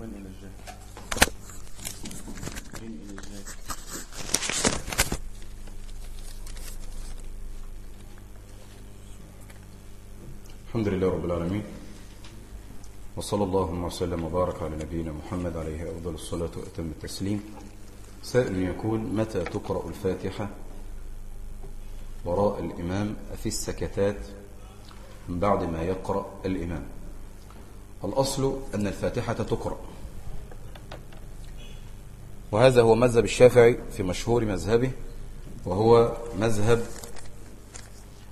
وين وين الحمد لله رب العالمين. وصلى الله وسلم وبارك على نبينا محمد عليه أفضل الصلاة وأتم التسليم. سائل يقول متى تقرأ الفاتحة؟ وراء الإمام في السكتات؟ من بعد ما يقرأ الإمام. الأصل أن الفاتحة تقرأ. وهذا هو مذهب الشافعي في مشهور مذهبه وهو مذهب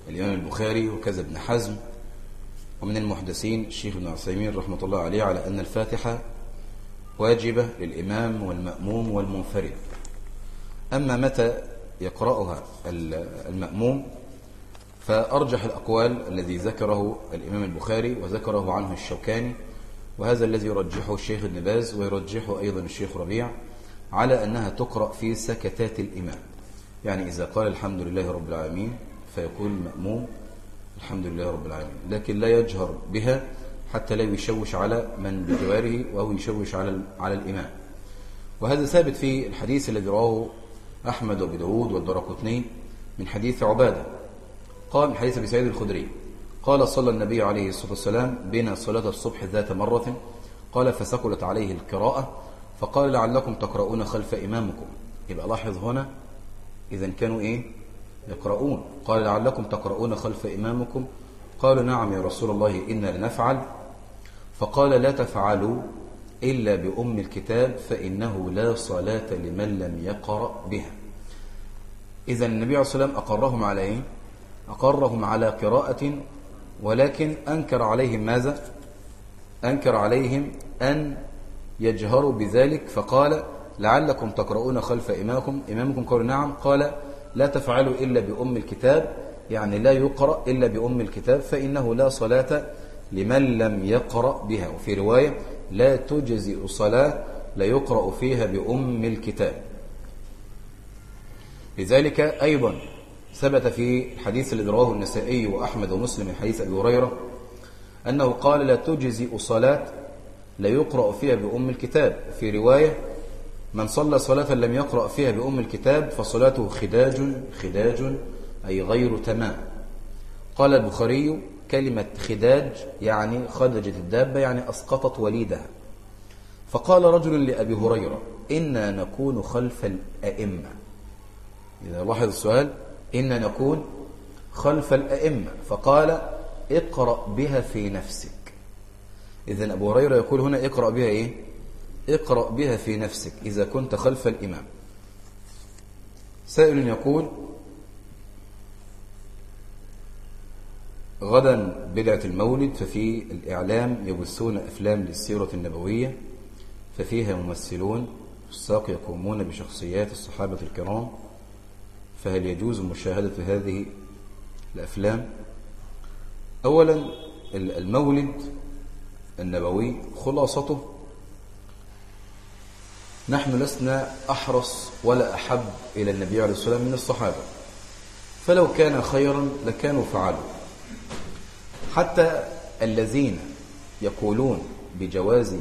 الإمام البخاري وكذا ابن حزم. ومن المحدثين الشيخ ابن عثيمين رحمة الله عليه على أن الفاتحة واجبة للإمام والمأموم والمنفرد. أما متى يقرأها المأموم فأرجح الأقوال الذي ذكره الإمام البخاري وذكره عنه الشوكاني وهذا الذي يرجحه الشيخ ابن باز ويرجحه أيضا الشيخ ربيع. على أنها تقرأ في سكتات الإمام. يعني إذا قال الحمد لله رب العالمين فيقول المأموم الحمد لله رب العالمين. لكن لا يجهر بها حتى لا يشوش على من بجواره وهو يشوش على على الإمام. وهذا ثابت في الحديث الذي رواه أحمد وأبو داود والدرقطني من حديث عبادة. قال من حديث أبي سعيد الخدري قال صلى النبي عليه الصلاة والسلام بنا صلاة الصبح ذات مرة قال فثقلت عليه القراءة فقال لعلكم تقرؤون خلف إمامكم. يبقى لاحظ هنا إذا كانوا إيه؟ يقرؤون. قال لعلكم تقرؤون خلف إمامكم. قالوا نعم يا رسول الله إنا لنفعل. فقال لا تفعلوا إلا بأم الكتاب فإنه لا صلاة لمن لم يقرأ بها. إذا النبي عليه الصلاة والسلام أقرهم على إيه؟ أقرهم على قراءة ولكن أنكر عليهم ماذا؟ أنكر عليهم أن يجهروا بذلك فقال لعلكم تقرؤون خلف إمامكم. إمامكم قالوا نعم. قال لا تفعلوا إلا بأم الكتاب. يعني لا يقرأ إلا بأم الكتاب فإنه لا صلاة لمن لم يقرأ بها. وفي رواية لا تجزئ صلاة لا يقرأ فيها بأم الكتاب. لذلك أيضا ثبت في الحديث الذي رواه النسائي وأحمد ومسلم من حديث أبي هريرة أنه قال لا تجزئ صلاة لا يقرأ فيها بأم الكتاب. في رواية من صلى صلاة لم يقرأ فيها بأم الكتاب فصلاته خداج خداج أي غير تمام. قال البخاري كلمة خداج يعني خدجت الدابة يعني أسقطت وليدها. فقال رجل لأبي هريرة إنا نكون خلف الأئمة. إذا لاحظ السؤال إنا نكون خلف الأئمة. فقال اقرأ بها في نفسك. إذا أبو هريرة يقول هنا اقرأ بها إيه؟ اقرأ بها في نفسك إذا كنت خلف الإمام. سائل يقول غدا بدعة المولد ففي الإعلام يبثون أفلام للسيرة النبوية ففيها ممثلون فساق يقومون بشخصيات الصحابة الكرام فهل يجوز مشاهدة هذه الأفلام؟ أولا المولد النبوي خلاصته. نحن لسنا أحرص ولا أحب إلى النبي عليه الصلاة والسلام من الصحابة. فلو كان خيرا لكانوا فعلوا. حتى الذين يقولون بجواز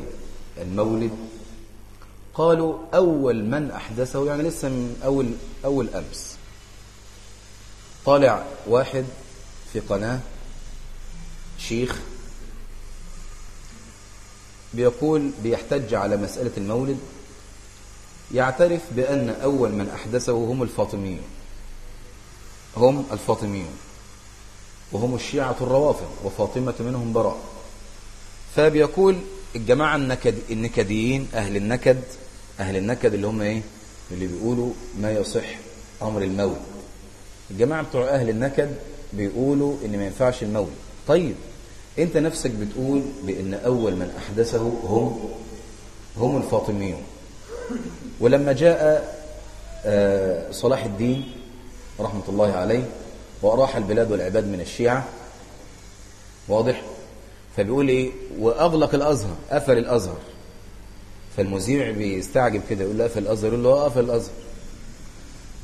المولد قالوا أول من أحدثه يعني لسه من أول, أول أمس. طالع واحد في قناة شيخ بيقول بيحتج على مسألة المولد يعترف بأن أول من أحدثه هم الفاطميون. هم الفاطميون. وهم الشيعة الروافض وفاطمة منهم براء. فبيقول الجماعة النكد النكديين أهل النكد أهل النكد اللي هم إيه؟ اللي بيقولوا ما يصح أمر المولد. الجماعة بتوع أهل النكد بيقولوا إن ما ينفعش المولد. طيب أنت نفسك بتقول بأن أول من أحدثه هم هم الفاطميون. ولما جاء صلاح الدين رحمة الله عليه وأراح البلاد والعباد من الشيعة واضح؟ فبيقول إيه؟ وأغلق الأزهر قفل الأزهر. فالمذيع بيستعجب كده يقول له قفل الأزهر يقول له آه قفل الأزهر.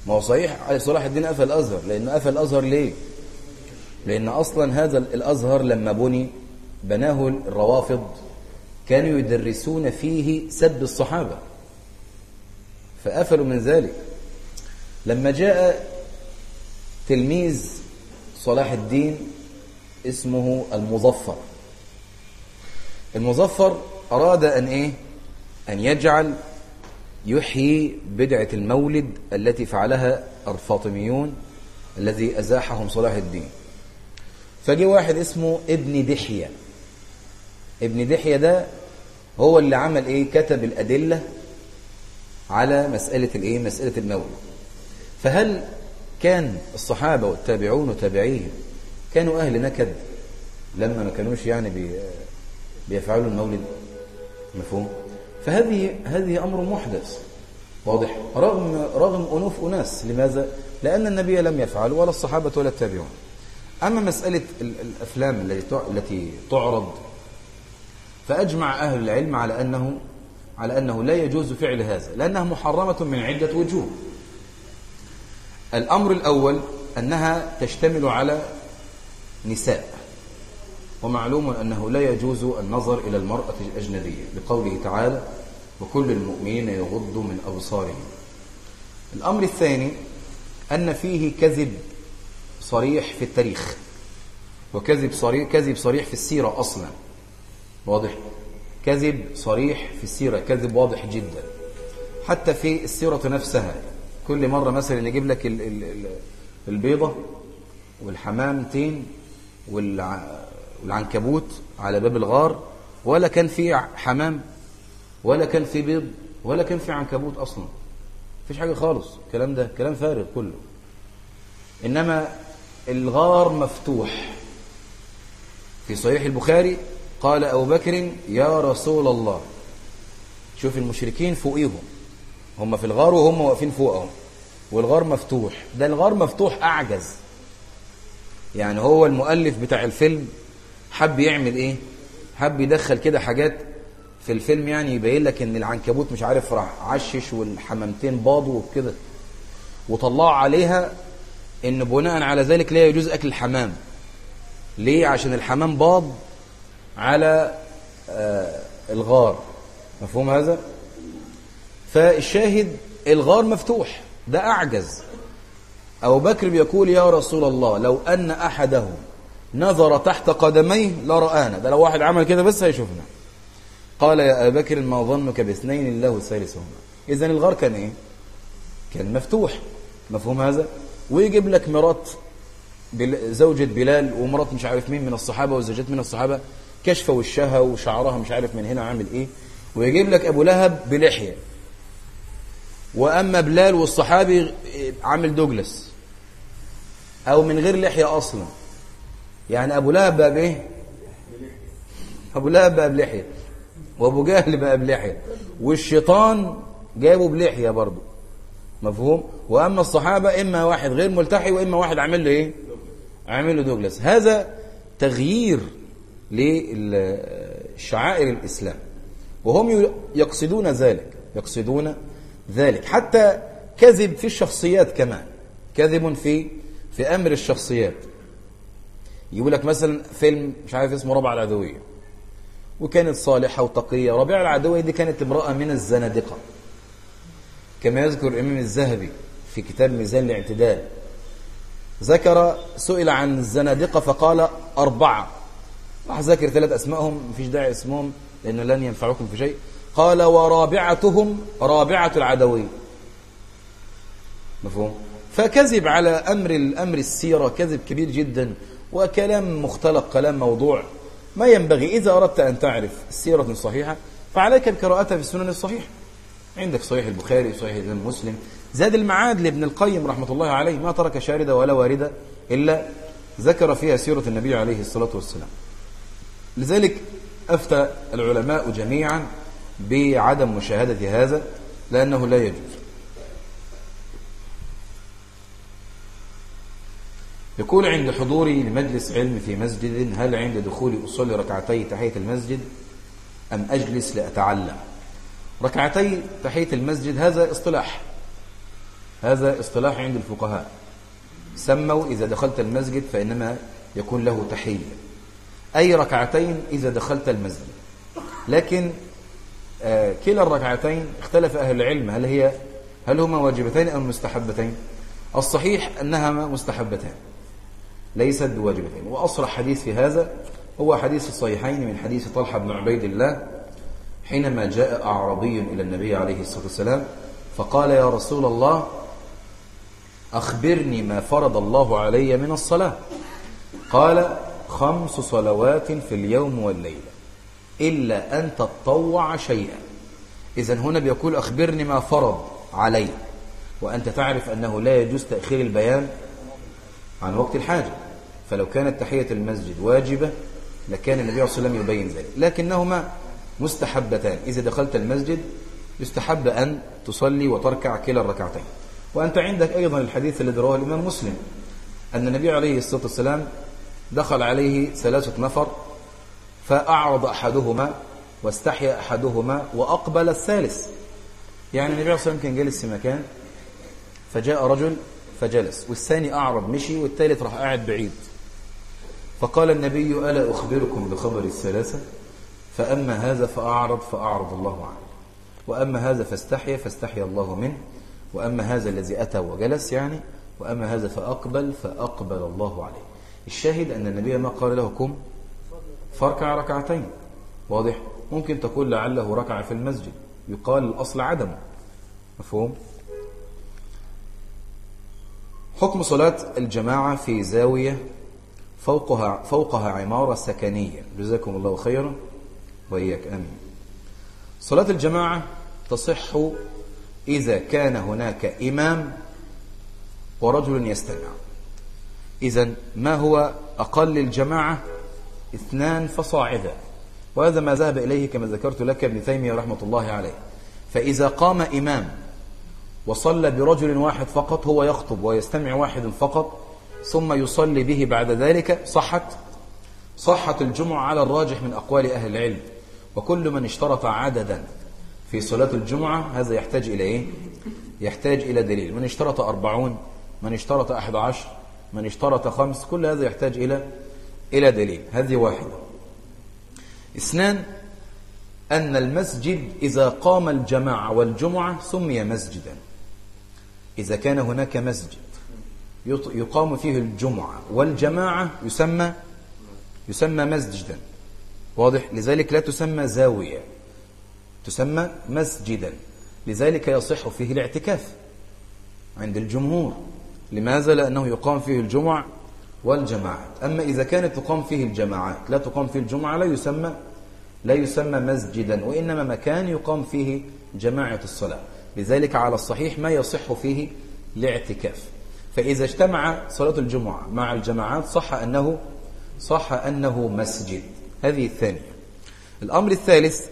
ما هو صحيح صلاح الدين قفل الأزهر لأنه قفل الأزهر ليه؟ لأن أصلا هذا الأزهر لما بني بناه الروافض كانوا يدرسون فيه سب الصحابة فقفلوا من ذلك. لما جاء تلميذ صلاح الدين اسمه المظفر. المظفر أراد أن إيه؟ أن يجعل يحيي بدعة المولد التي فعلها الفاطميون الذي أزاحهم صلاح الدين. فجي واحد اسمه ابن دحية. ابن دحية ده هو اللي عمل إيه؟ كتب الأدلة على مسألة الإيه؟ مسألة المولد فهل كان الصحابة والتابعون وتابعيهم كانوا أهل نكد لما ما كانوش يعني بي بيفعلوا المولد؟ مفهوم؟ فهذه هذه أمر محدث. واضح. رغم رغم أنوف أناس. لماذا؟ لأن النبي لم يفعل ولا الصحابة ولا التابعون. أما مسألة الأفلام التي تعرض فأجمع أهل العلم على أنه على أنه لا يجوز فعل هذا لأنها محرمة من عدة وجوه. الأمر الأول أنها تشتمل على نساء ومعلوم أنه لا يجوز النظر إلى المرأة الأجنبية بقوله تعالى وكل المؤمنين يغضوا من أبصارهم. الأمر الثاني أن فيه كذب صريح في التاريخ. وكذب صريح كذب صريح في السيرة أصلا. واضح؟ كذب صريح في السيرة كذب واضح جدا. حتى في السيرة نفسها كل مرة مثلا نجيب لك ال ال ال البيضة والحمامتين والعنكبوت على باب الغار ولا كان في حمام ولا كان في بيض ولا كان في عنكبوت أصلا. مفيش حاجة خالص. الكلام ده كلام فارغ كله. إنما الغار مفتوح. في صحيح البخاري قال أبو بكر يا رسول الله. شوف المشركين فوقيهم. هم في الغار وهم واقفين فوقهم. والغار مفتوح. ده الغار مفتوح أعجز. يعني هو المؤلف بتاع الفيلم حب يعمل إيه؟ حب يدخل كده حاجات في الفيلم يعني يبين لك إن العنكبوت مش عارف راح عشش والحمامتين باضوا وكده. وطلعوا عليها إن بناء على ذلك لا يجوز أكل الحمام. ليه؟ عشان الحمام باض على آه الغار. مفهوم هذا؟ فالشاهد الغار مفتوح ده أعجز. أبو بكر بيقول يا رسول الله لو أن أحدهم نظر تحت قدميه لرآنا. ده لو واحد عمل كده بس هيشوفنا. قال يا أبا بكر ما ظنك باثنين الله ثالثهما. إذا الغار كان إيه؟ كان مفتوح. مفهوم هذا؟ ويجيب لك مرات زوجة بلال ومرات مش عارف مين من الصحابة وزوجات من الصحابة كشفة وشها وشعرها مش عارف من هنا عامل إيه. ويجيب لك أبو لهب بلحية. وأما بلال والصحابي عامل دوجلس أو من غير لحية أصلا. يعني أبو لهب بقى بايه أبو لهب بقى بلحية وأبو جهل بقى بلحية والشيطان جايبه بلحية برضه. مفهوم؟ وأما الصحابة إما واحد غير ملتحي وإما واحد عامل له إيه؟ عامل له دوجلاس هذا تغيير لشعائر الإسلام. وهم يقصدون ذلك يقصدون ذلك. حتى كذب في الشخصيات كمان. كذب في في أمر الشخصيات. يقول لك مثلا فيلم مش عارف اسمه ربع العدوية. وكانت صالحة وتقية. ربيع العدوية دي كانت امرأة من الزنادقة. كما يذكر الإمام الذهبي في كتاب ميزان الاعتدال ذكر سئل عن الزنادقة فقال أربعة. راح ذكر ثلاث أسمائهم مفيش داعي اسمهم لأنه لن ينفعكم في شيء. قال ورابعتهم رابعة العدوية مفهوم؟ فكذب على أمر الأمر السيرة كذب كبير جدا وكلام مختلق كلام موضوع. ما ينبغي إذا أردت أن تعرف السيرة الصحيحة فعليك بقراءتها في السنن الصحيحة. عندك صحيح البخاري صحيح الإمام مسلم زاد المعاد لابن القيم رحمة الله عليه ما ترك شاردة ولا واردة إلا ذكر فيها سيرة النبي عليه الصلاة والسلام. لذلك أفتى العلماء جميعا بعدم مشاهدة هذا لأنه لا يجوز. يقول عند حضوري لمجلس علم في مسجد هل عند دخولي أصلي ركعتي تحية المسجد أم أجلس لأتعلم؟ ركعتي تحية المسجد هذا اصطلاح. هذا اصطلاح عند الفقهاء. سموا إذا دخلت المسجد فإنما يكون له تحية. أي ركعتين إذا دخلت المسجد. لكن آه، كلا الركعتين اختلف أهل العلم. هل هي هل هما واجبتين أو مستحبتين؟ الصحيح أنها مستحبتان. ليست بواجبتين. وأصرح حديث في هذا هو حديث الصحيحين من حديث طلحة بن عبيد الله حينما جاء أعرابي إلى النبي عليه الصلاة والسلام فقال يا رسول الله أخبرني ما فرض الله علي من الصلاة. قال خمس صلوات في اليوم والليلة إلا أن تطوع شيئا. إذا هنا بيقول أخبرني ما فرض علي. وأنت تعرف أنه لا يجوز تأخير البيان عن وقت الحاجة. فلو كانت تحية المسجد واجبة لكان النبي صلى الله عليه وسلم يبين ذلك. لكنهما مستحبتان. إذا دخلت المسجد يستحب أن تصلي وتركع كلا الركعتين. وأنت عندك أيضا الحديث الذي رواه الإمام مسلم أن النبي عليه الصلاة والسلام دخل عليه ثلاثة نفر فأعرض أحدهما واستحيا أحدهما وأقبل الثالث. يعني النبي عليه الصلاة والسلام كان جالس في مكان فجاء رجل فجلس والثاني أعرض مشي والثالث راح قاعد بعيد. فقال النبي ألا أخبركم بخبر الثلاثة؟ فأما هذا فأعرض فأعرض الله عنه. وأما هذا فاستحيا فاستحيا الله منه. وأما هذا الذي أتى وجلس يعني وأما هذا فأقبل فأقبل الله عليه. الشاهد أن النبي ما قال له كم فاركع ركعتين. واضح؟ ممكن تقول لعله ركع في المسجد. يقال الأصل عدمه مفهوم؟ حكم صلاة الجماعة في زاوية فوقها, فوقها عمارة سكنية. جزاكم الله خيرا. وإياك أمين. صلاة الجماعة تصح إذا كان هناك إمام ورجل يستمع. إذا ما هو أقل الجماعة اثنان فصاعدا. وهذا ما ذهب إليه كما ذكرت لك ابن تيمية رحمة الله عليه. فإذا قام إمام وصلى برجل واحد فقط هو يخطب ويستمع واحد فقط ثم يصلي به بعد ذلك صحت؟ صحت الجمعة على الراجح من أقوال أهل العلم. وكل من اشترط عددا في صلاة الجمعة هذا يحتاج إلى إيه؟ يحتاج إلى دليل. من اشترط أربعون من اشترط أحد عشر من اشترط خمس كل هذا يحتاج إلى إلى دليل. هذه واحدة. اثنان أن المسجد إذا قام الجماعة والجمعة سمي مسجدا. إذا كان هناك مسجد يقام فيه الجمعة والجماعة يسمى يسمى مسجدا. واضح؟ لذلك لا تسمى زاوية تسمى مسجدا. لذلك يصح فيه الاعتكاف عند الجمهور. لماذا؟ لأنه يقام فيه الجمع والجماعات. أما إذا كانت تقام فيه الجماعات لا تقام فيه الجمعة لا يسمى لا يسمى مسجدا وإنما مكان يقام فيه جماعة الصلاة. لذلك على الصحيح ما يصح فيه الاعتكاف. فإذا اجتمع صلاة الجمعة مع الجماعات صح أنه صح أنه مسجد. هذه الثانية. الأمر الثالث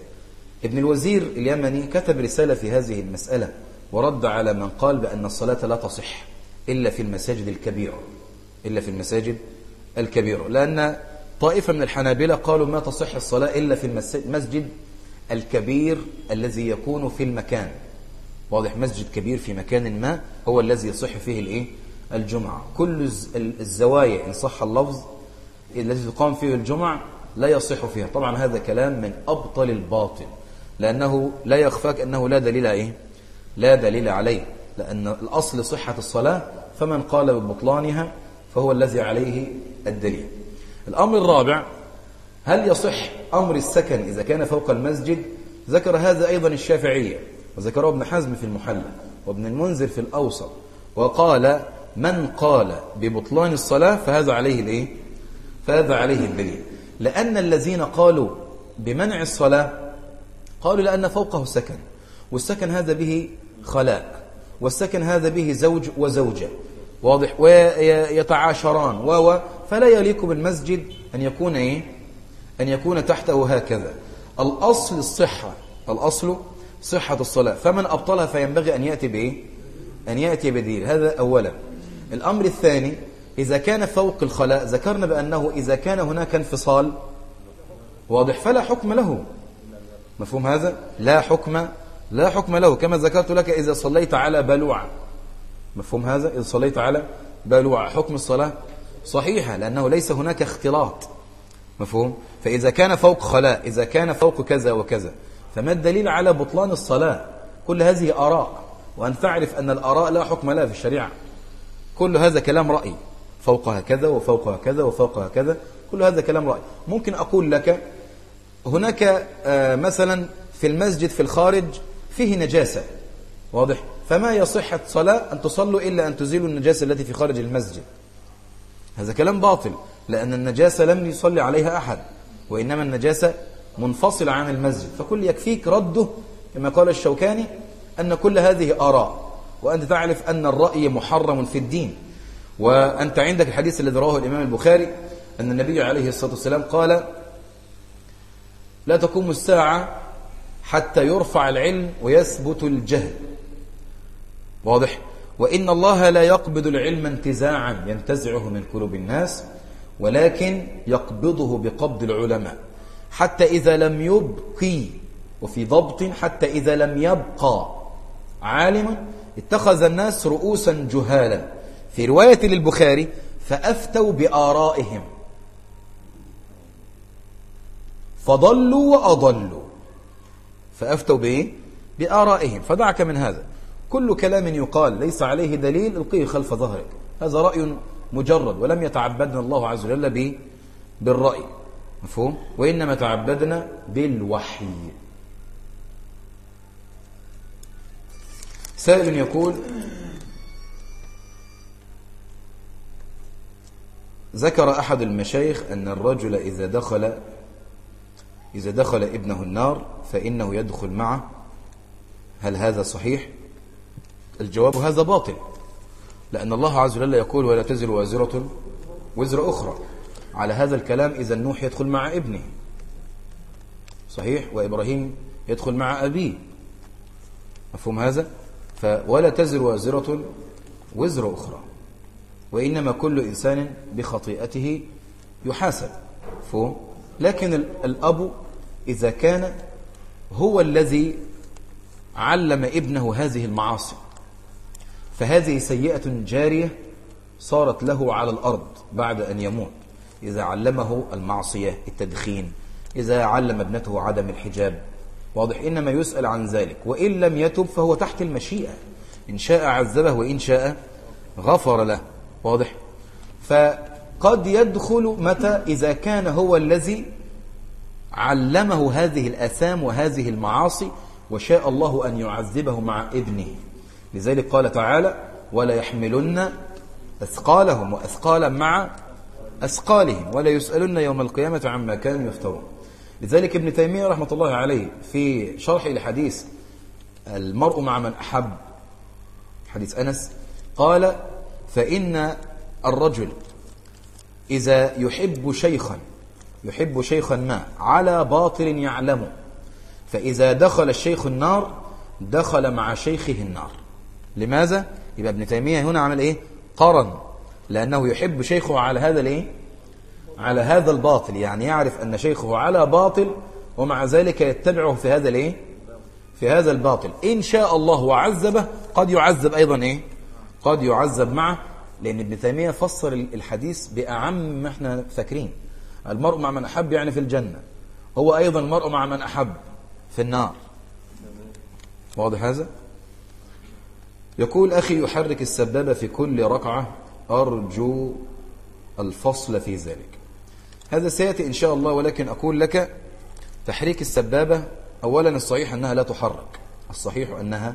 ابن الوزير اليمني كتب رسالة في هذه المسألة ورد على من قال بأن الصلاة لا تصح إلا في المساجد الكبيرة إلا في المساجد الكبيرة. لأن طائفة من الحنابلة قالوا ما تصح الصلاة إلا في المسجد الكبير الذي يكون في المكان. واضح مسجد كبير في مكان ما هو الذي يصح فيه الإيه؟ الجمعة. كل الزوايا إن صح اللفظ التي تقام فيه الجمعة لا يصح فيها. طبعا هذا كلام من أبطل الباطل لأنه لا يخفاك أنه لا دليل إيه لا دليل عليه. لأن الأصل صحة الصلاة فمن قال ببطلانها فهو الذي عليه الدليل. الأمر الرابع هل يصح أمر السكن إذا كان فوق المسجد؟ ذكر هذا أيضا الشافعية وذكره ابن حزم في المحلى وابن المنذر في الأوسط وقال من قال ببطلان الصلاة فهذا عليه الإيه؟ فهذا عليه الدليل. لأن الذين قالوا بمنع الصلاة قالوا لأن فوقه سكن والسكن هذا به خلاء والسكن هذا به زوج وزوجة واضح ويتعاشران و فلا يليق بالمسجد أن يكون إيه؟ أن يكون تحته هكذا. الأصل الصحة الأصل صحة الصلاة فمن أبطلها فينبغي أن يأتي بإيه؟ أن يأتي بديل هذا أولا. الأمر الثاني إذا كان فوق الخلاء ذكرنا بأنه إذا كان هناك انفصال واضح فلا حكم له. مفهوم هذا؟ لا حكم لا حكم له. كما ذكرت لك إذا صليت على بلوعة مفهوم هذا؟ إذا صليت على بلوعة حكم الصلاة صحيحة لأنه ليس هناك اختلاط. مفهوم؟ فإذا كان فوق خلاء إذا كان فوق كذا وكذا فما الدليل على بطلان الصلاة؟ كل هذه آراء. وأن تعرف أن الآراء لا حكم لها في الشريعة. كل هذا كلام رأي. فوقها كذا وفوقها كذا وفوقها كذا كل هذا كلام رأي ممكن أقول لك هناك آه، مثلا في المسجد في الخارج فيه نجاسة. واضح؟ فما يصح صلاة أن تصلوا إلا أن تزيلوا النجاسة التي في خارج المسجد. هذا كلام باطل لأن النجاسة لم يصلي عليها أحد وإنما النجاسة منفصلة عن المسجد. فكل يكفيك رده كما قال الشوكاني أن كل هذه آراء وأنت تعرف أن الرأي محرم في الدين. وأنت عندك الحديث الذي رواه الإمام البخاري أن النبي عليه الصلاة والسلام قال لا تقوم الساعة حتى يرفع العلم ويثبت الجهل. واضح؟ وإن الله لا يقبض العلم انتزاعا ينتزعه من قلوب الناس ولكن يقبضه بقبض العلماء. حتى إذا لم يبقي وفي ضبط حتى إذا لم يبقى عالما اتخذ الناس رؤوسا جهالا. في رواية للبخاري فأفتوا بآرائهم. فضلوا وأضلوا. فأفتوا بإيه؟ بآرائهم. فدعك من هذا. كل كلام يقال ليس عليه دليل القيه خلف ظهرك. هذا رأي مجرد ولم يتعبدنا الله عز وجل به بالرأي. مفهوم؟ وإنما تعبدنا بالوحي. سائل يقول ذكر أحد المشايخ أن الرجل إذا دخل إذا دخل ابنه النار فإنه يدخل معه. هل هذا صحيح؟ الجواب هذا باطل لأن الله عز وجل يقول ولا تزر وازرة وزر أخرى. على هذا الكلام إذا نوح يدخل مع ابنه. صحيح؟ وإبراهيم يدخل مع أبيه. مفهوم هذا؟ ولا تزر وازرة وزر أخرى. وإنما كل إنسان بخطيئته يحاسب. لكن الأب إذا كان هو الذي علم ابنه هذه المعاصي فهذه سيئة جارية صارت له على الأرض بعد أن يموت. إذا علمه المعصية التدخين إذا علم ابنته عدم الحجاب واضح؟ إنما يسأل عن ذلك. وإن لم يتب فهو تحت المشيئة. إن شاء عذبه وإن شاء غفر له. واضح؟ فقد يدخل متى؟ إذا كان هو الذي علمه هذه الأثام وهذه المعاصي وشاء الله أن يعذبه مع ابنه لذلك قال تعالى ولا يحملن أثقالهم وأثقالا مع أثقالهم ولا يسألن يوم القيامة عما كانوا يفترون. لذلك ابن تيمية رحمة الله عليه في شرح الحديث المرء مع من أحب حديث أنس قال فإن الرجل إذا يحب شيخا يحب شيخا ما على باطل يعلمه فإذا دخل الشيخ النار دخل مع شيخه النار لماذا؟ يبقى ابن تيمية هنا عمل إيه؟ قرن لأنه يحب شيخه على هذا الإيه؟ على هذا الباطل يعني يعرف أن شيخه على باطل ومع ذلك يتبعه في هذا الإيه؟ في هذا الباطل إن شاء الله وعذبه قد يعذب أيضا إيه؟ قد يعذب معه لأن ابن تيمية فسر الحديث بأعم ما إحنا فاكرين. المرء مع من أحب يعني في الجنة هو أيضا المرء مع من أحب في النار. واضح هذا؟ يقول أخي يحرك السبابة في كل ركعة أرجو الفصل في ذلك. هذا سيأتي إن شاء الله ولكن أقول لك تحريك السبابة أولا الصحيح أنها لا تحرك الصحيح أنها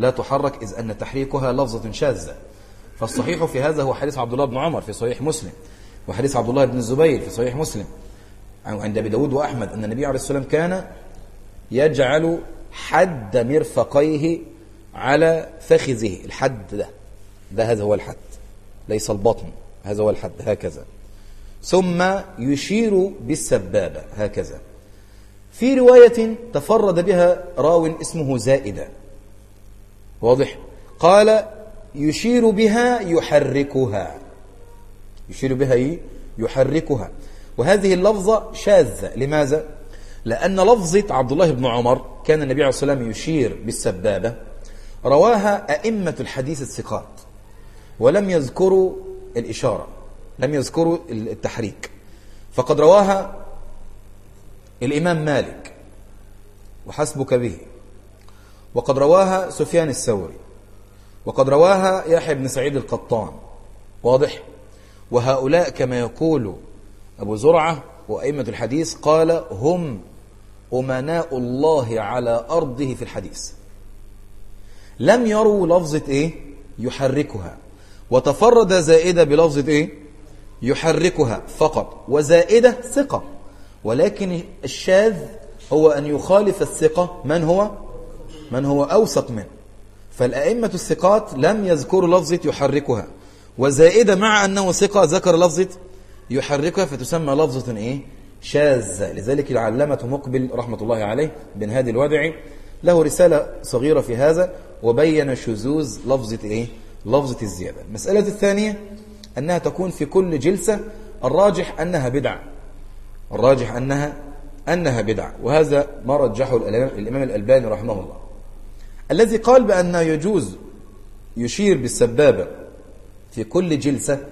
لا تحرك إذ أن تحريكها لفظة شاذة. فالصحيح في هذا هو حديث عبد الله بن عمر في صحيح مسلم وحديث عبد الله بن الزبير في صحيح مسلم. عند أبي داود وأحمد أن النبي عليه والسلام كان يجعل حد مرفقيه على فخذه الحد ده. ده هذا هو الحد ليس البطن هذا هو الحد هكذا. ثم يشير بالسبابة هكذا. في رواية تفرد بها راو اسمه زائدة. واضح؟ قال يشير بها يحركها. يشير بها إيه؟ يحركها. وهذه اللفظة شاذة. لماذا؟ لأن لفظة عبد الله بن عمر كان النبي عليه الصلاة والسلام يشير بالسبابة. رواها أئمة الحديث الثقات. ولم يذكروا الإشارة. لم يذكروا التحريك. فقد رواها الإمام مالك. وحسبك به. وقد رواها سفيان الثوري. وقد رواها يحيى بن سعيد القطان. واضح. وهؤلاء كما يقول أبو زرعة وأئمة الحديث قال هم أمناء الله على أرضه في الحديث. لم يروا لفظة إيه؟ يحركها. وتفرد زائدة بلفظة إيه؟ يحركها فقط. وزائدة ثقة. ولكن الشاذ هو أن يخالف الثقة. من هو؟ من هو أوثق منه فالأئمة الثقات لم يذكروا لفظة يحركها. وزائدة مع أنه ثقة ذكر لفظة يحركها فتسمى لفظة إيه؟ شاذة. لذلك العلامة مقبل رحمة الله عليه بن هادي الودعي له رسالة صغيرة في هذا وبين شذوذ لفظة إيه؟ لفظة الزيادة. المسألة الثانية أنها تكون في كل جلسة الراجح أنها بدعة. الراجح أنها أنها بدعة. وهذا ما رجحه الإمام الألباني رحمه الله. الذي قال بأن يجوز يشير بالسبابة في كل جلسة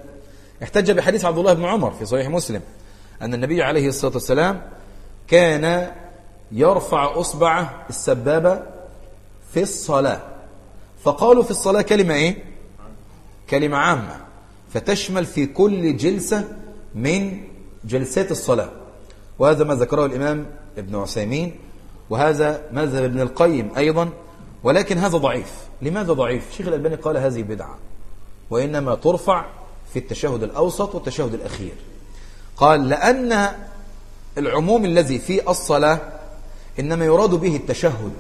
احتج بحديث عبد الله بن عمر في صحيح مسلم أن النبي عليه الصلاة والسلام كان يرفع أصبعه السبابة في الصلاة. فقالوا في الصلاة كلمة إيه؟ كلمة عامة. فتشمل في كل جلسة من جلسات الصلاة. وهذا ما ذكره الإمام ابن عثيمين وهذا مذهب ابن القيم أيضا ولكن هذا ضعيف. لماذا ضعيف؟ شيخ الألباني قال هذه بدعة وإنما ترفع في التشهد الأوسط والتشهد الأخير. قال لأن العموم الذي في الصلاة إنما يراد به التشهد.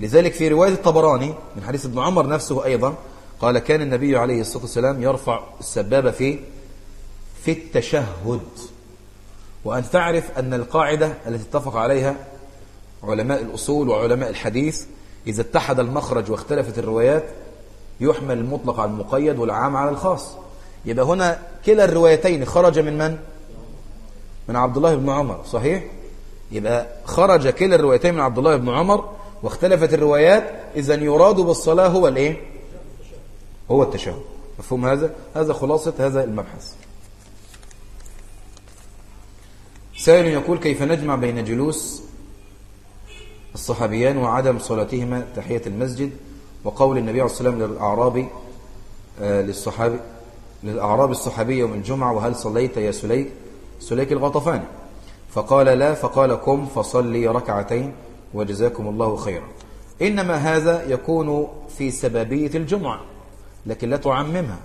لذلك في رواية الطبراني من حديث ابن عمر نفسه أيضا قال كان النبي عليه الصلاة والسلام يرفع السبابة في في التشهد. وأن تعرف أن القاعدة التي اتفق عليها علماء الأصول وعلماء الحديث إذا اتحد المخرج واختلفت الروايات يحمل المطلق على المقيد والعام على الخاص يبقى هنا كلا الروايتين خرج من من؟ من عبد الله بن عمر صحيح؟ يبقى خرج كلا الروايتين من عبد الله بن عمر واختلفت الروايات إذا يراد بالصلاة هو الإيه؟ هو التشهد مفهوم هذا؟ هذا خلاصة هذا المبحث سائل يقول كيف نجمع بين جلوس الصحابيان وعدم صلاتهما تحية المسجد وقول النبي عليه الصلاة والسلام للأعرابي آه للصحابي للأعراب الصحابي يوم الجمعة وهل صليت يا سليك؟ سليك الغطفاني فقال لا فقال قم فصلي ركعتين وجزاكم الله خيرا. إنما هذا يكون في سببية الجمعة لكن لا تعممها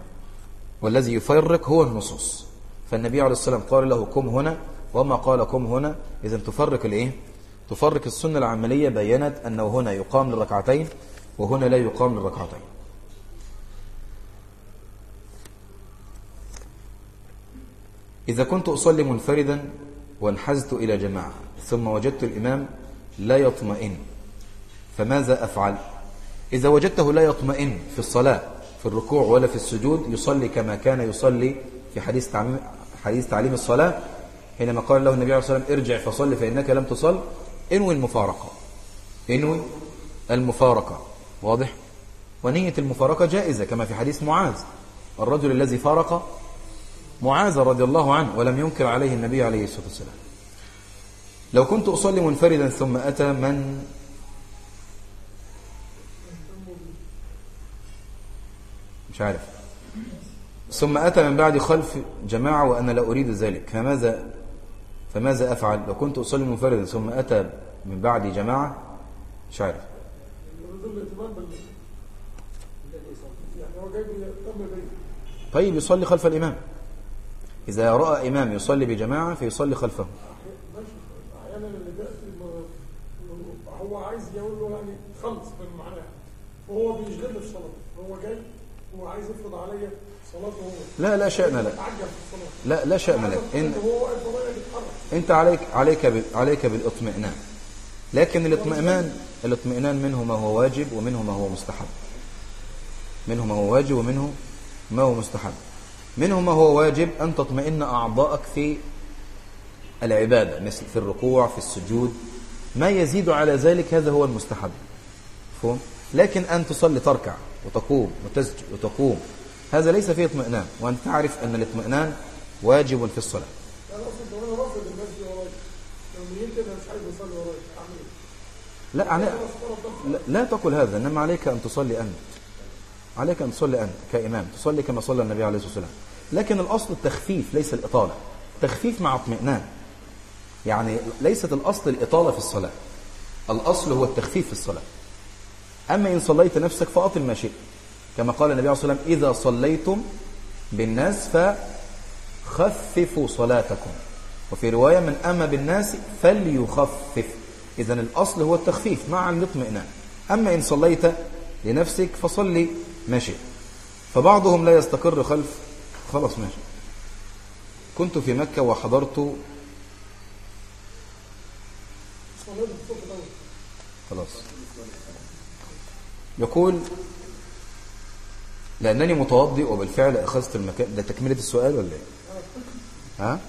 والذي يفرق هو النصوص. فالنبي عليه الصلاة والسلام قال له قم هنا وما قال قم هنا إذا تفرق الإيه؟ تفرق السنة العملية بينت أنه هنا يقام للركعتين وهنا لا يقام للركعتين. إذا كنت أصلي منفردا وانحزت إلى جماعة ثم وجدت الإمام لا يطمئن فماذا أفعل؟ إذا وجدته لا يطمئن في الصلاة في الركوع ولا في السجود يصلي كما كان يصلي في حديث تعليم, حديث تعليم الصلاة حينما قال له النبي عليه الصلاة والسلام ارجع فصل فإنك لم تصل إنوي المفارقة. إنوي المفارقة. واضح؟ ونية المفارقة جائزة كما في حديث معاذ. الرجل الذي فارق معاذ رضي الله عنه ولم ينكر عليه النبي عليه الصلاة والسلام. لو كنت أصلي منفردا ثم أتى من؟ مش عارف. ثم أتى من بعد خلف جماعة وأنا لا أريد ذلك. فماذا فماذا أفعل؟ لو كنت أصلي منفردا ثم أتى من بعد جماعة مش عارف. طيب يصلي خلف الإمام. إذا رأى إمام يصلي بجماعة فيصلي خلفه. هو عايز يقول له يعني خلص من معناه وهو بيشغل في صلاته هو جاي هو عايز يفرض عليا لا لا شأن لك. لا لا شأن لك. إن أنت عليك عليك عليك بالإطمئنان. لكن الإطمئنان الإطمئنان منه ما هو واجب ومنه ما هو مستحب. منه ما هو واجب ومنه ما هو مستحب. منه ما هو واجب أن تطمئن أعضائك في العبادة مثل في الركوع في السجود. ما يزيد على ذلك هذا هو المستحب. مفهوم؟ لكن أن تصلي تركع وتقوم وتسجد وتقوم هذا ليس فيه اطمئنان. وأن تعرف أن الاطمئنان واجب في الصلاة؟ لا علي... لا تقل هذا إنما عليك أن تصلي أنت. عليك أن تصلي أنت كإمام تصلي كما صلى النبي عليه الصلاة والسلام. لكن الأصل التخفيف ليس الإطالة. تخفيف مع اطمئنان. يعني ليست الأصل الإطالة في الصلاة. الأصل هو التخفيف في الصلاة. أما إن صليت نفسك فأطل ما شئت. كما قال النبي عليه الصلاة والسلام إذا صليتم بالناس فخففوا صلاتكم. وفي رواية من أما بالناس فليخفف. إذا الأصل هو التخفيف مع الاطمئنان. أما إن صليت لنفسك فصلي ما شئت فبعضهم لا يستقر خلف خلاص ماشي. كنت في مكة وحضرت خلاص. يقول لأنني متوضئ وبالفعل أخذت المكان ده تكملة السؤال ولا إيه؟ ها؟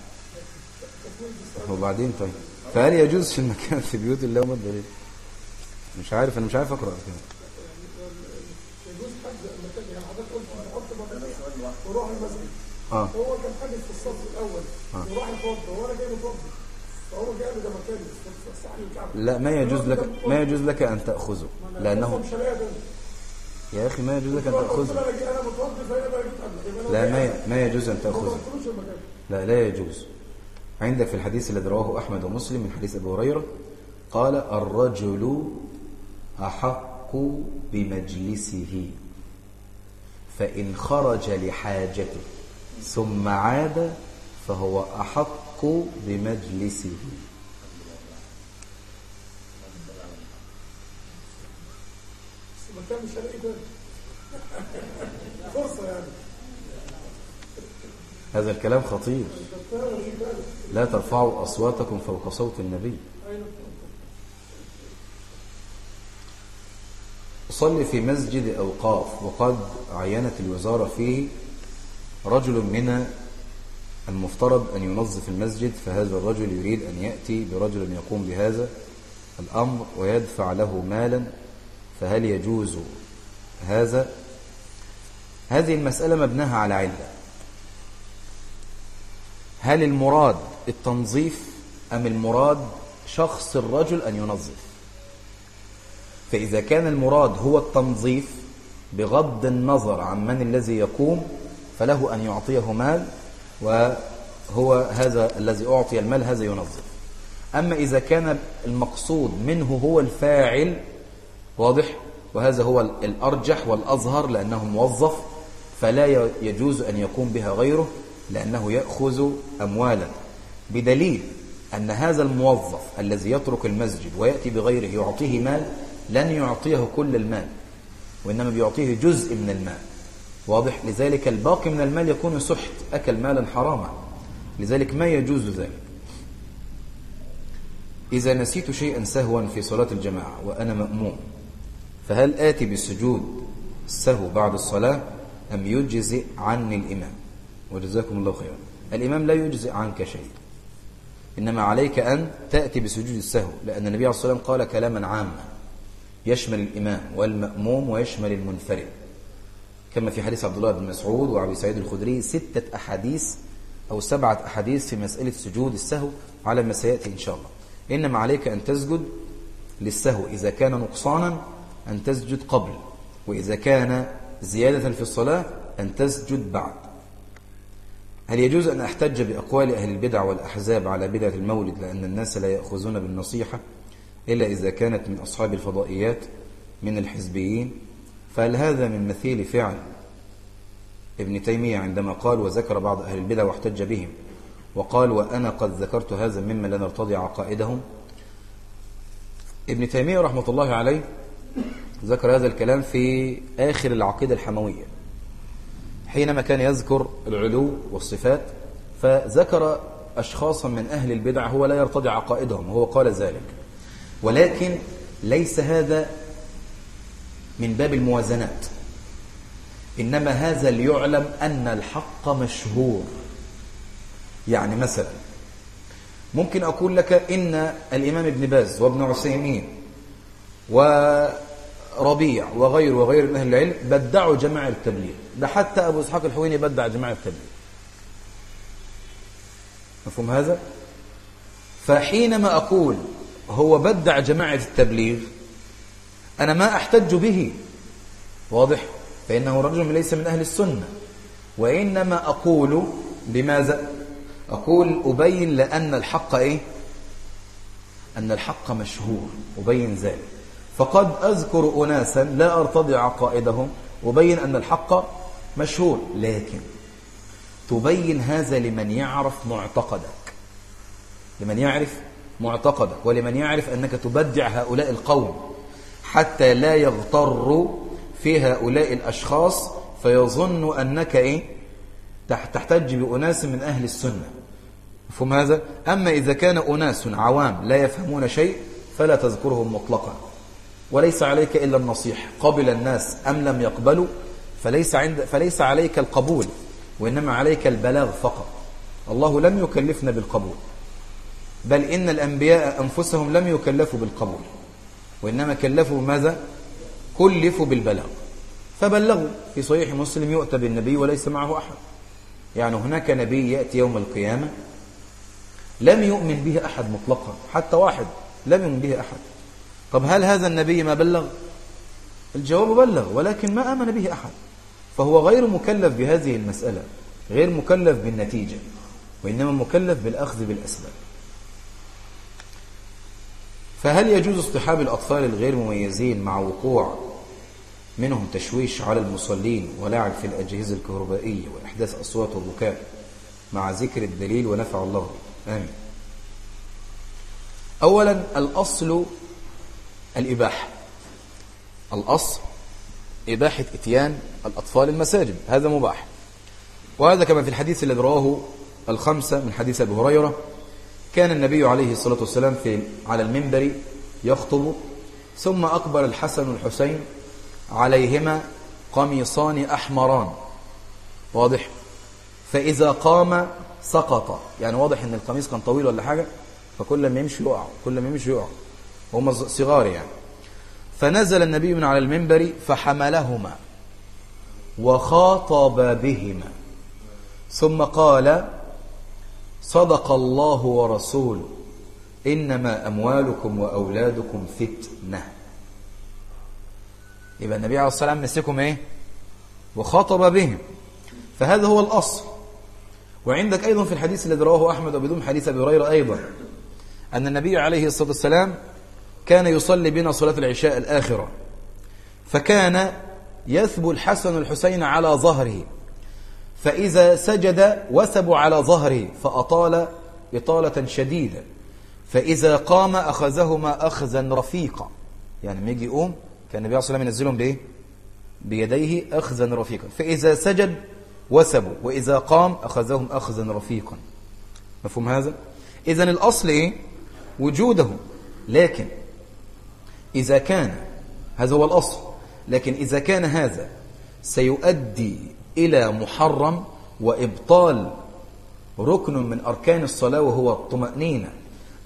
وبعدين طيب فهل يجوز في المكان في بيوت الله وما الدليل؟ مش عارف أنا مش عارف أقرأ كده مكان وروح المسجد آه هو كان حاجز في الصف الأول وراح يتوضا وأنا جاي متوضا فهو جاي ده الكعبه لا ما يجوز لك ما يجوز لك مش هلاقيها تاني يا أخي ما يجوز لك قبل يبقى لا ما ما يجوز قلتلوش المكان لا لا يجوز. عندك في الحديث الذي رواه أحمد ومسلم من حديث أبي هريرة قال الرجل أحق بمجلسه فإن خرج لحاجته ثم عاد فهو أحق بمجلسه. مش هلاقيه تاني فرصة يعني. هذا الكلام خطير. لا ترفعوا أصواتكم فوق صوت النبي. أصلي في مسجد أوقاف وقد عينت الوزارة فيه رجل من المفترض أن ينظف المسجد فهذا الرجل يريد أن يأتي برجل يقوم بهذا الأمر ويدفع له مالا فهل يجوز هذا؟ هذه المسألة مبناها على علة. هل المراد التنظيف أم المراد شخص الرجل أن ينظف؟ فإذا كان المراد هو التنظيف بغض النظر عن من الذي يقوم فله أن يعطيه مال وهو هذا الذي أعطي المال هذا ينظف. أما إذا كان المقصود منه هو الفاعل واضح؟ وهذا هو الأرجح والأظهر لأنه موظف فلا يجوز أن يقوم بها غيره لأنه يأخذ أموالا. بدليل أن هذا الموظف الذي يترك المسجد ويأتي بغيره يعطيه مال لن يعطيه كل المال وإنما بيعطيه جزء من المال. واضح؟ لذلك الباقي من المال يكون سحت أكل مالا حراما. لذلك ما يجوز ذلك؟ إذا نسيت شيئا سهوا في صلاة الجماعة وأنا مأموم فهل آتي بسجود السهو بعد الصلاة أم يجزئ عني الإمام؟ وجزاكم الله خيرا. الإمام لا يجزئ عنك شيء. إنما عليك أن تأتي بسجود السهو لأن النبي عليه الصلاة والسلام قال كلاما عاما يشمل الإمام والمأموم ويشمل المنفرد. كما في حديث عبد الله بن مسعود وعبي سعيد الخدري ستة أحاديث أو سبعة أحاديث في مسألة سجود السهو على ما سيأتي إن شاء الله. إنما عليك أن تسجد للسهو إذا كان نقصانا أن تسجد قبل وإذا كان زيادة في الصلاة أن تسجد بعد. هل يجوز أن أحتج بأقوال أهل البدع والأحزاب على بدعة المولد لأن الناس لا يأخذون بالنصيحة إلا إذا كانت من أصحاب الفضائيات من الحزبيين؟ فهل هذا من مثيل فعل؟ ابن تيمية عندما قال وذكر بعض أهل البدع واحتج بهم وقال وأنا قد ذكرت هذا ممن لا نرتضي عقائدهم ابن تيمية رحمة الله عليه ذكر هذا الكلام في آخر العقيدة الحموية حينما كان يذكر العلو والصفات فذكر أشخاصا من أهل البدع هو لا يرتضي عقائدهم وهو قال ذلك. ولكن ليس هذا من باب الموازنات إنما هذا ليعلم أن الحق مشهور. يعني مثلا ممكن أقول لك إن الإمام ابن باز وابن عثيمين وربيع وغير وغير من أهل العلم بدعوا جماعة التبليغ. ده حتى أبو إسحاق الحويني بدع جماعة التبليغ. مفهوم هذا؟ فحينما أقول هو بدع جماعة التبليغ أنا ما أحتج به. واضح؟ فإنه رجل ليس من أهل السنة. وإنما أقول لماذا أقول أبين لأن الحق إيه؟ أن الحق مشهور أبين ذلك. فقد أذكر أناسا لا أرتضي عقائدهم أبين أن الحق مشهور لكن تبين هذا لمن يعرف معتقدك لمن يعرف معتقدك ولمن يعرف أنك تبدع هؤلاء القوم حتى لا يغتر في هؤلاء الأشخاص فيظن أنك إيه؟ تحتج بأناس من أهل السنة. مفهوم هذا؟ أما إذا كان أناس عوام لا يفهمون شيء فلا تذكرهم مطلقا. وليس عليك إلا النصيح. قبل الناس أم لم يقبلوا فليس, عند فليس عليك القبول وإنما عليك البلاغ فقط. الله لم يكلفنا بالقبول بل إن الأنبياء أنفسهم لم يكلفوا بالقبول. وإنما كلفوا ماذا؟ كلفوا بالبلاغ. فبلغوا. في صحيح مسلم يؤتى بالنبي وليس معه أحد. يعني هناك نبي يأتي يوم القيامة لم يؤمن به أحد مطلقا حتى واحد لم يؤمن به أحد. طب هل هذا النبي ما بلغ؟ الجواب بلغ ولكن ما آمن به أحد. فهو غير مكلف بهذه المسألة غير مكلف بالنتيجة وإنما مكلف بالأخذ بالأسباب. فهل يجوز اصطحاب الأطفال الغير مميزين مع وقوع منهم تشويش على المصلين ولعب في الأجهزة الكهربائية وإحداث أصوات وبكاء مع ذكر الدليل ونفع الله آمين. أولا الأصل الإباحة. الأصل إباحة إتيان الأطفال المساجد. هذا مباح. وهذا كما في الحديث الذي رواه الخمسة من حديث أبي هريرة. كان النبي عليه الصلاة والسلام في على المنبر يخطب ثم أقبل الحسن والحسين عليهما قميصان أحمران. واضح؟ فإذا قام سقط. يعني واضح إن القميص كان طويل ولا حاجة فكل ما يمشي يقع كل ما يمشي يقع. هم صغار يعني. فنزل النبي من على المنبر فحملهما وخاطب بهما. ثم قال صدق الله ورسوله إنما أموالكم وأولادكم فتنة. يبقى النبي عليه الصلاة والسلام مسكهم إيه؟ وخاطب بهم. فهذا هو الأصل. وعندك أيضا في الحديث الذي رواه أحمد وبدون حديث أبي هريرة أيضا أن النبي عليه الصلاة والسلام كان يصلي بنا صلاة العشاء الآخرة. فكان يثبو الحسن والحسين على ظهره. فإذا سجد وثبوا على ظهره فأطال إطالة شديدة. فإذا قام أخذهما أخذا رفيقا. يعني لما يجي يقوم كان النبي عليه وسلم ينزلهم بإيه؟ بيديه أخذا رفيقا. فإذا سجد وثبوا وإذا قام أخذهم أخذا رفيقا. مفهوم هذا؟ إذا الأصل إيه؟ وجوده لكن إذا كان هذا هو الأصل لكن إذا كان هذا سيؤدي إلى محرم وإبطال ركن من أركان الصلاة وهو الطمأنينة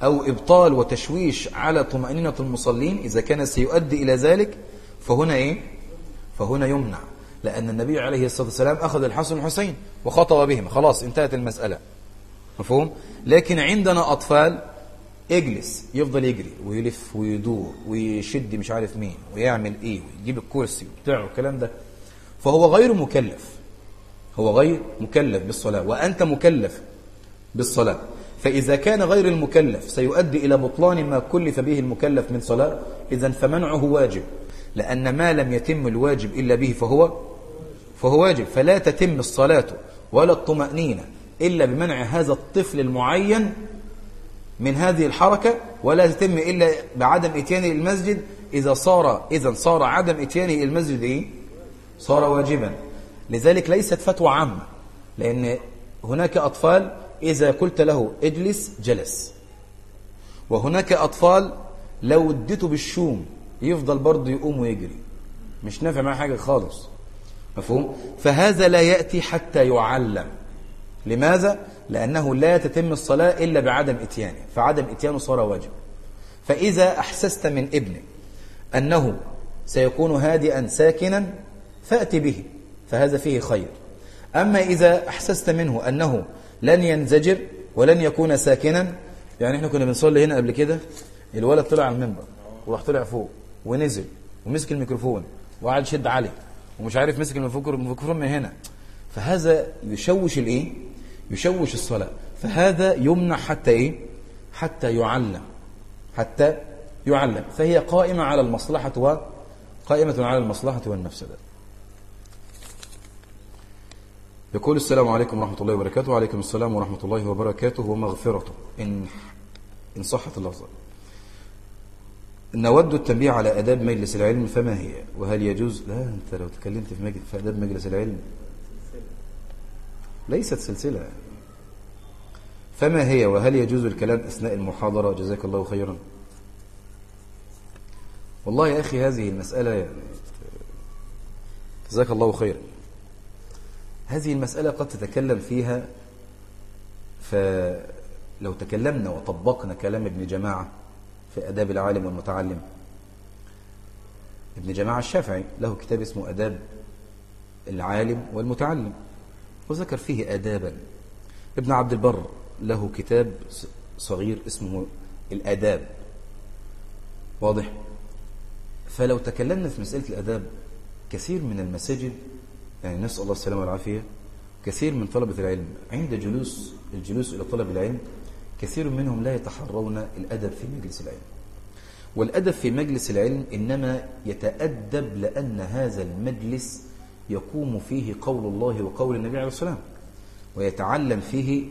أو إبطال وتشويش على طمأنينة المصلين إذا كان سيؤدي إلى ذلك فهنا إيه؟ فهنا يمنع لأن النبي عليه الصلاة والسلام أخذ الحسن والحسين وخطب بهم خلاص انتهت المسألة مفهوم؟ لكن عندنا أطفال اجلس يفضل يجري ويلف ويدور ويشد مش عارف مين ويعمل إيه ويجيب الكرسي وبتاع والكلام ده. فهو غير مكلف هو غير مكلف بالصلاة وأنت مكلف بالصلاة. فإذا كان غير المكلف سيؤدي إلى بطلان ما كلف به المكلف من صلاة. إذا فمنعه واجب لأن ما لم يتم الواجب إلا به فهو فهو واجب. فلا تتم الصلاة ولا الطمأنينة إلا بمنع هذا الطفل المعين من هذه الحركة ولا تتم إلا بعدم إتيانه المسجد. إذا صار إذا صار عدم إتيانه المسجد إيه؟ صار واجبا. لذلك ليست فتوى عامة لأن هناك أطفال إذا قلت له اجلس جلس. وهناك أطفال لو اديته بالشوم يفضل برضه يقوم ويجري. مش نافع معاه حاجة خالص. مفهوم؟ فهذا لا يأتي حتى يعلم. لماذا؟ لأنه لا تتم الصلاة إلا بعدم إتيانه فعدم إتيانه صار واجب. فإذا أحسست من ابنك أنه سيكون هادئا ساكنا فأتي به فهذا فيه خير. أما إذا أحسست منه أنه لن ينزجر ولن يكون ساكنا يعني إحنا كنا بنصلي هنا قبل كده الولد طلع على المنبر وراح طلع فوق ونزل ومسك الميكروفون وقعد يشد عليه ومش عارف مسك الميكروفون من هنا. فهذا يشوش الإيه؟ يشوش الصلاة. فهذا يمنع حتى إيه؟ حتى يعلم. حتى يعلم. فهي قائمة على المصلحة و قائمة على المصلحة والمفسدة يقول السلام عليكم ورحمة الله وبركاته. وعليكم السلام ورحمة الله وبركاته ومغفرته. إن, إن صحت اللفظة نود التنبيه على أداب مجلس العلم فما هي؟ وهل يجوز؟ لا أنت لو تكلمت في, مجلس في أداب مجلس العلم. ليست سلسلة. فما هي وهل يجوز الكلام أثناء المحاضرة؟ جزاك الله خيرا. والله يا أخي هذه المسألة يعني جزاك الله خيرا. هذه المسألة قد تتكلم فيها فلو تكلمنا وطبقنا كلام ابن جماعة في أداب العالم والمتعلم. ابن جماعة الشافعي له كتاب اسمه أداب العالم والمتعلم وذكر فيه آدابا. ابن عبد البر له كتاب صغير اسمه الآداب. واضح؟ فلو تكلمنا في مسألة الأداب كثير من المساجد يعني نسأل الله السلامة والعافية كثير من طلبة العلم عند جلوس الجلوس إلى طلب العلم كثير منهم لا يتحرون الأدب في مجلس العلم. والأدب في مجلس العلم إنما يتأدب لأن هذا المجلس يقوم فيه قول الله وقول النبي عليه الصلاة والسلام ويتعلم فيه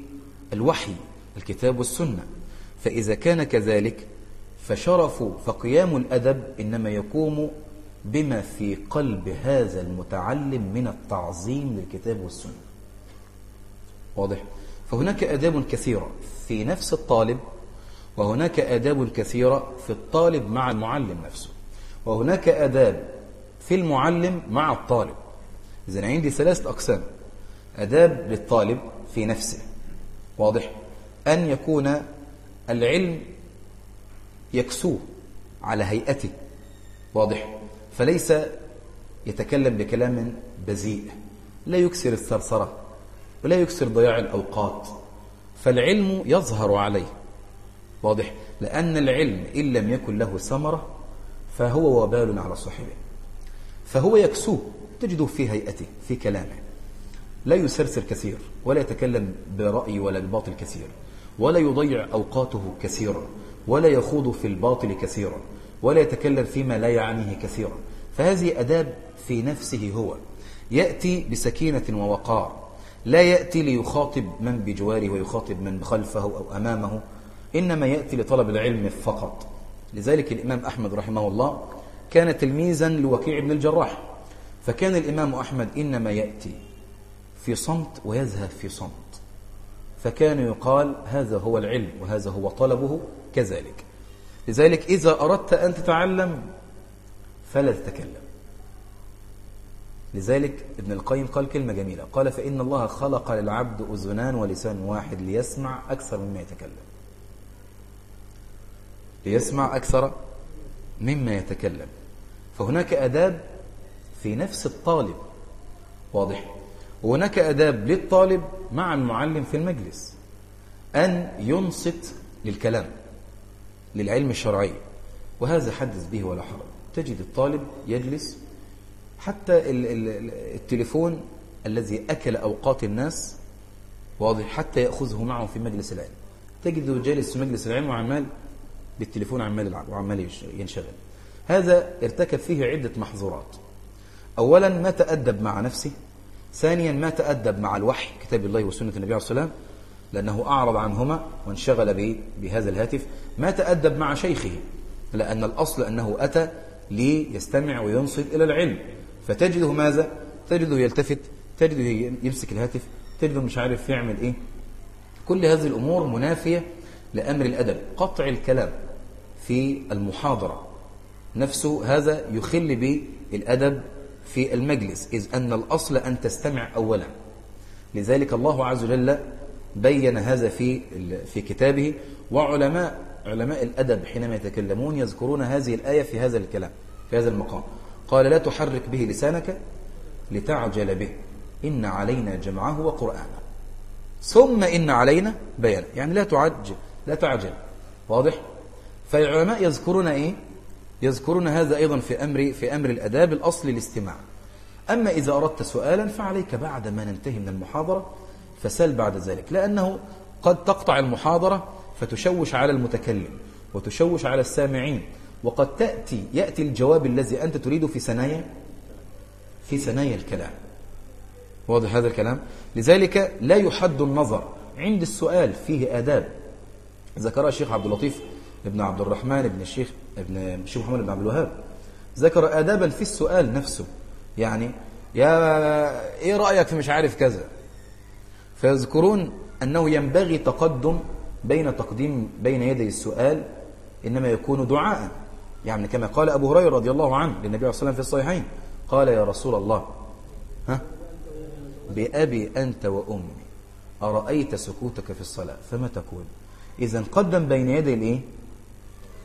الوحي الكتاب والسنة. فإذا كان كذلك فشرف فقيام الأدب إنما يقوم بما في قلب هذا المتعلم من التعظيم للكتاب والسنة. واضح؟ فهناك آداب كثيرة في نفس الطالب وهناك آداب كثيرة في الطالب مع المعلم نفسه وهناك آداب في المعلم مع الطالب. إذن عندي ثلاثة أقسام. أداب للطالب في نفسه. واضح؟ أن يكون العلم يكسوه على هيئته. واضح؟ فليس يتكلم بكلام بذيء. لا يكسر الثرثرة ولا يكسر ضياع الأوقات. فالعلم يظهر عليه. واضح؟ لأن العلم إن لم يكن له ثمرة فهو وبال على صاحبه. فهو يكسوه. تجده في هيئته في كلامه. لا يسرسر كثير ولا يتكلم برأي ولا بباطل كثير ولا يضيع أوقاته كثيرا ولا يخوض في الباطل كثيرا ولا يتكلم فيما لا يعنيه كثيرا فهذه أداب في نفسه هو. يأتي بسكينة ووقار. لا يأتي ليخاطب من بجواره ويخاطب من خلفه أو أمامه إنما يأتي لطلب العلم فقط. لذلك الإمام أحمد رحمه الله كان تلميذا لوكيع بن الجراح. فكان الإمام أحمد إنما يأتي في صمت ويذهب في صمت. فكان يقال هذا هو العلم وهذا هو طلبه كذلك. لذلك إذا أردت أن تتعلم فلا تتكلم. لذلك ابن القيم قال كلمة جميلة قال فإن الله خلق للعبد أذنان ولسان واحد ليسمع أكثر مما يتكلم. ليسمع أكثر مما يتكلم. فهناك أداب في نفس الطالب. واضح؟ وهناك أداب للطالب مع المعلم في المجلس. أن ينصت للكلام للعلم الشرعي. وهذا حدث به ولا حرج. تجد الطالب يجلس حتى التليفون الذي أكل أوقات الناس واضح حتى يأخذه معه في مجلس العلم. تجده جالس في مجلس العلم وعمال بالتليفون عمال يلعب وعمال ينشغل. هذا ارتكب فيه عدة محظورات. أولا ما تأدب مع نفسه. ثانيا ما تأدب مع الوحي كتاب الله وسنة النبي عليه الصلاة والسلام لأنه أعرض عنهما وانشغل بهذا الهاتف. ما تأدب مع شيخه لأن الأصل أنه أتى ليستمع وينصت إلى العلم. فتجده ماذا؟ تجده يلتفت تجده يمسك الهاتف تجده مش عارف يعمل إيه. كل هذه الأمور منافية لأمر الأدب قطع الكلام في المحاضرة. نفسه هذا يخل بالأدب في المجلس إذ أن الأصل أن تستمع أولا. لذلك الله عز وجل بين هذا في في كتابه وعلماء علماء الأدب حينما يتكلمون يذكرون هذه الآية في هذا الكلام في هذا المقام. قال لا تحرك به لسانك لتعجل به إن علينا جمعه وقرآنه. ثم إن علينا بيان يعني لا تعجل لا تعجل. واضح؟ فالعلماء يذكرون إيه؟ يذكرون هذا أيضا في أمر في أمر الأداب الأصل الاستماع أما إذا أردت سؤالا فعليك بعد ما ننتهي من المحاضرة فسل بعد ذلك لأنه قد تقطع المحاضرة فتشوش على المتكلم وتشوش على السامعين وقد تأتي يأتي الجواب الذي أنت تريده في ثنايا في ثنايا الكلام. واضح هذا الكلام؟ لذلك لا يحد النظر عند السؤال فيه آداب. ذكرها الشيخ عبد اللطيف ابن عبد الرحمن ابن الشيخ ابن الشيخ محمد بن عبد الوهاب. ذكر آدابا في السؤال نفسه. يعني يا إيه رأيك في مش عارف كذا؟ فيذكرون أنه ينبغي تقدم بين تقديم بين يدي السؤال إنما يكون دعاء. يعني كما قال أبو هريرة رضي الله عنه للنبي عليه الصلاة والسلام في الصحيحين قال يا رسول الله ها؟ بأبي أنت وأمي أرأيت سكوتك في الصلاة؟ فما تقول إذا قدم بين يدي الإيه؟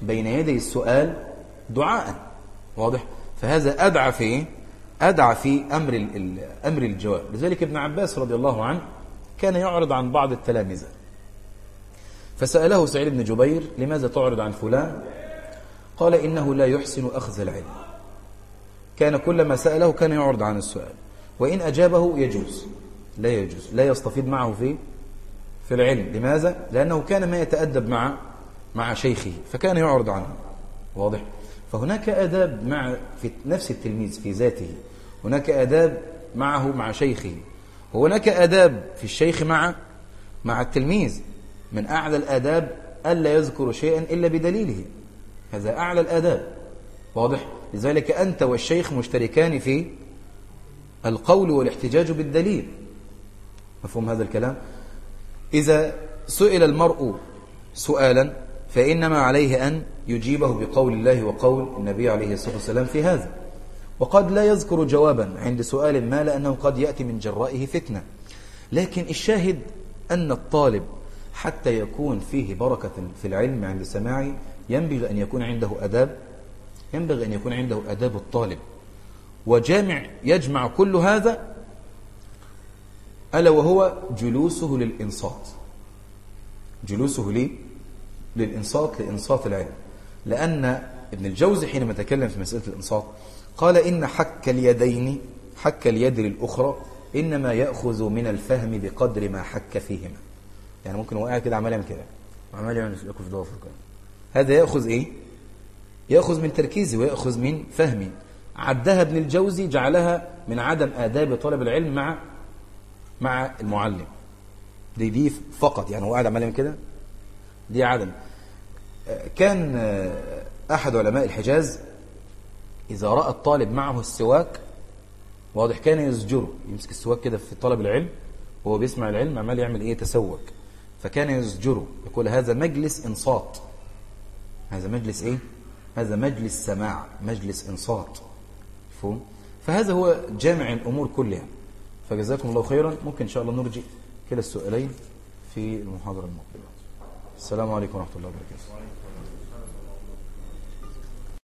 بين يدي السؤال دعاء. واضح؟ فهذا أدعى في إيه أدعى في أمر أمر الجواب. لذلك ابن عباس رضي الله عنه كان يعرض عن بعض التلامذة فسأله سعيد بن جبير لماذا تعرض عن فلان؟ قال إنه لا يحسن أخذ العلم. كان كلما سأله كان يعرض عن السؤال. وإن أجابه يجوز. لا يجوز. لا يستفيد معه في في العلم. لماذا؟ لأنه كان ما يتأدب مع مع شيخه فكان يعرض عنه. واضح؟ فهناك آداب مع في نفس التلميذ في ذاته. هناك آداب معه مع شيخه. وهناك آداب في الشيخ مع مع التلميذ. من أعلى الآداب ألا يذكر شيئا إلا بدليله. هذا أعلى الآداب. واضح؟ لذلك أنت والشيخ مشتركان في القول والاحتجاج بالدليل. مفهوم هذا الكلام؟ إذا سئل المرء سؤالا فإنما عليه أن يجيبه بقول الله وقول النبي عليه الصلاة والسلام في هذا. وقد لا يذكر جوابا عند سؤال ما لأنه قد يأتي من جرائه فتنة. لكن الشاهد أن الطالب حتى يكون فيه بركة في العلم عند سماعه ينبغي أن يكون عنده أداب ينبغي أن يكون عنده أداب الطالب. وجامع يجمع كل هذا ألا وهو جلوسه للإنصات. جلوسه ليه؟ للإنصات لإنصات العلم. لأن ابن الجوزي حينما تكلم في مسألة الإنصات قال إن حك اليدين حك اليد للأخرى إنما يأخذ من الفهم بقدر ما حك فيهما. يعني ممكن هو قاعد كده عمال يعمل كده عمال يعمل في ضوافر كده هذا يأخذ إيه؟ يأخذ من تركيزه ويأخذ من فهمه عدها ابن الجوزي جعلها من عدم آداب طالب العلم مع مع المعلم. دي دي فقط. يعني هو قاعد عمال يعمل كده؟ دي عدم. كان أحد علماء الحجاز إذا رأى الطالب معه السواك واضح كان يزجره يمسك السواك كده في طلب العلم وهو بيسمع العلم عمال يعمل إيه؟ تسوك. فكان يزجره يقول هذا مجلس إنصات. هذا مجلس إيه؟ هذا مجلس سماع مجلس إنصات. مفهوم؟ فهذا هو جامع الأمور كلها. فجزاكم الله خيرا. ممكن إن شاء الله نرجع كلا السؤالين في المحاضرة المقبلة. السلام عليكم ورحمة الله وبركاته.